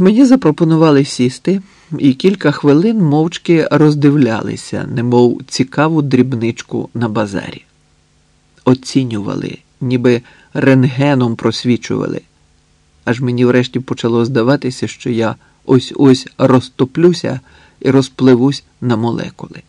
Мені запропонували сісти і кілька хвилин мовчки роздивлялися, немов цікаву дрібничку на базарі. Оцінювали, ніби рентгеном просвічували. Аж мені врешті почало здаватися, що я ось ось розтоплюся і розпливусь на молекули.